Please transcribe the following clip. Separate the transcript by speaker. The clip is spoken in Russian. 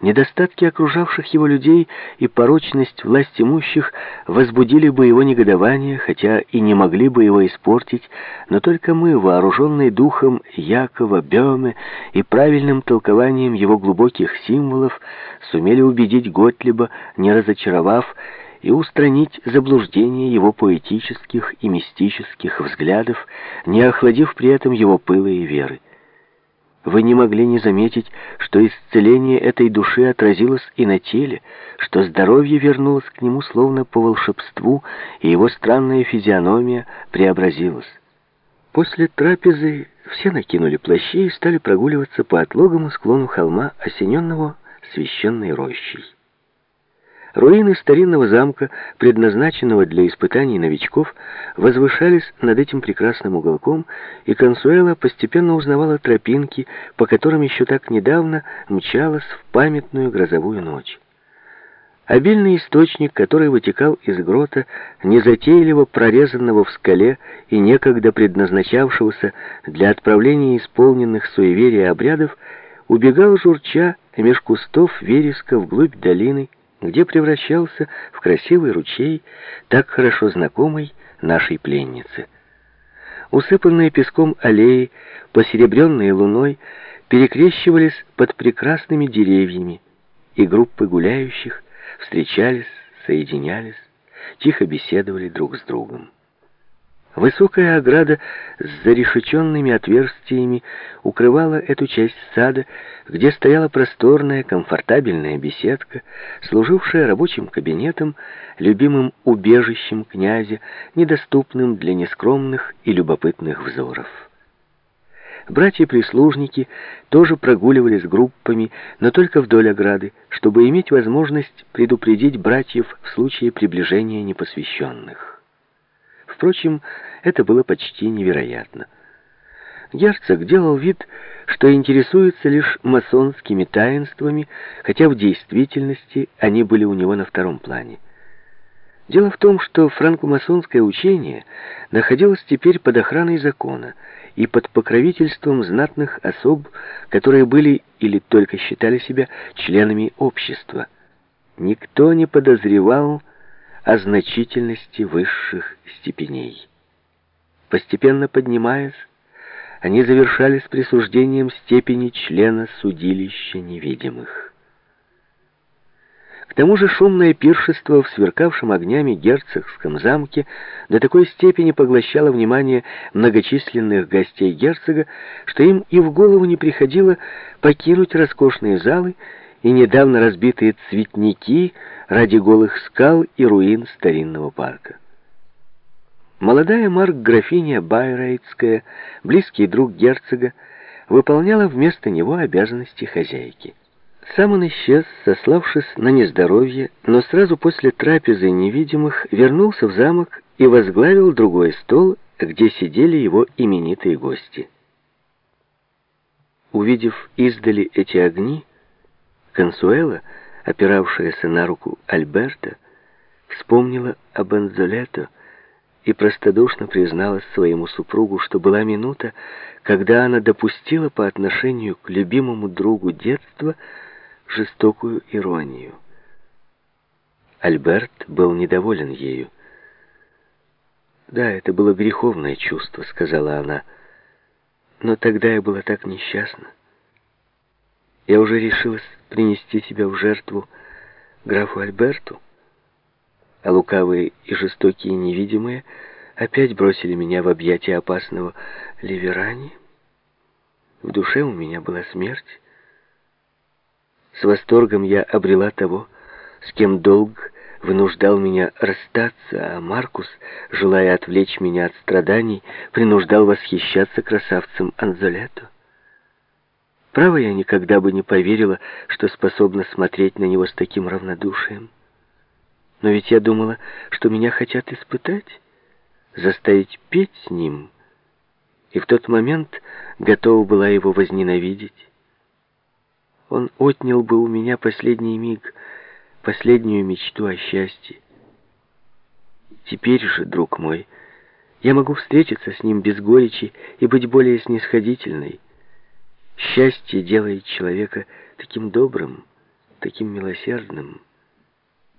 Speaker 1: Недостатки окружавших его людей и порочность власть имущих возбудили бы его негодование, хотя и не могли бы его испортить, но только мы, вооруженные духом Якова, Беме и правильным толкованием его глубоких символов, сумели убедить Готлиба, не разочаровав, и устранить заблуждение его поэтических и мистических взглядов, не охладив при этом его пыла и веры. Вы не могли не заметить, что исцеление этой души отразилось и на теле, что здоровье вернулось к нему словно по волшебству, и его странная физиономия преобразилась. После трапезы все накинули плащи и стали прогуливаться по отлогому склону холма, осененного священной рощей. Руины старинного замка, предназначенного для испытаний новичков, возвышались над этим прекрасным уголком, и Консуэла постепенно узнавала тропинки, по которым еще так недавно мчалась в памятную грозовую ночь. Обильный источник, который вытекал из грота, незатейливо прорезанного в скале и некогда предназначавшегося для отправления исполненных суеверий обрядов, убегал журча меж кустов вереска вглубь долины, где превращался в красивый ручей, так хорошо знакомый нашей пленнице. Усыпанные песком аллеи, посеребренные луной, перекрещивались под прекрасными деревьями, и группы гуляющих встречались, соединялись, тихо беседовали друг с другом. Высокая ограда с зарешеченными отверстиями укрывала эту часть сада, где стояла просторная, комфортабельная беседка, служившая рабочим кабинетом, любимым убежищем князя, недоступным для нескромных и любопытных взоров. Братья-прислужники тоже прогуливались группами, но только вдоль ограды, чтобы иметь возможность предупредить братьев в случае приближения непосвященных. Впрочем, это было почти невероятно. Герцог делал вид, что интересуется лишь масонскими таинствами, хотя в действительности они были у него на втором плане. Дело в том, что франкомасонское учение находилось теперь под охраной закона и под покровительством знатных особ, которые были или только считали себя членами общества. Никто не подозревал, о значительности высших степеней. Постепенно поднимаясь, они завершались присуждением степени члена судилища невидимых. К тому же шумное пиршество в сверкавшем огнями герцогском замке до такой степени поглощало внимание многочисленных гостей герцога, что им и в голову не приходило покинуть роскошные залы и недавно разбитые цветники ради голых скал и руин старинного парка. Молодая Марк-графиня Байрейтская, близкий друг герцога, выполняла вместо него обязанности хозяйки. Сам он исчез, сославшись на нездоровье, но сразу после трапезы невидимых вернулся в замок и возглавил другой стол, где сидели его именитые гости. Увидев издали эти огни, Консуэла, опиравшаяся на руку Альберта, вспомнила об Анзолето и простодушно призналась своему супругу, что была минута, когда она допустила по отношению к любимому другу детства жестокую иронию. Альберт был недоволен ею. «Да, это было греховное чувство», — сказала она, — «но тогда я была так несчастна. Я уже решилась принести себя в жертву графу Альберту, а лукавые и жестокие невидимые опять бросили меня в объятия опасного Ливерани. В душе у меня была смерть. С восторгом я обрела того, с кем долг вынуждал меня расстаться, а Маркус, желая отвлечь меня от страданий, принуждал восхищаться красавцем Анзолето. Право, я никогда бы не поверила, что способна смотреть на него с таким равнодушием. Но ведь я думала, что меня хотят испытать, заставить петь с ним. И в тот момент готова была его возненавидеть. Он отнял бы у меня последний миг, последнюю мечту о счастье. Теперь же, друг мой, я могу встретиться с ним без горечи и быть более снисходительной. Счастье делает человека таким добрым, таким милосердным,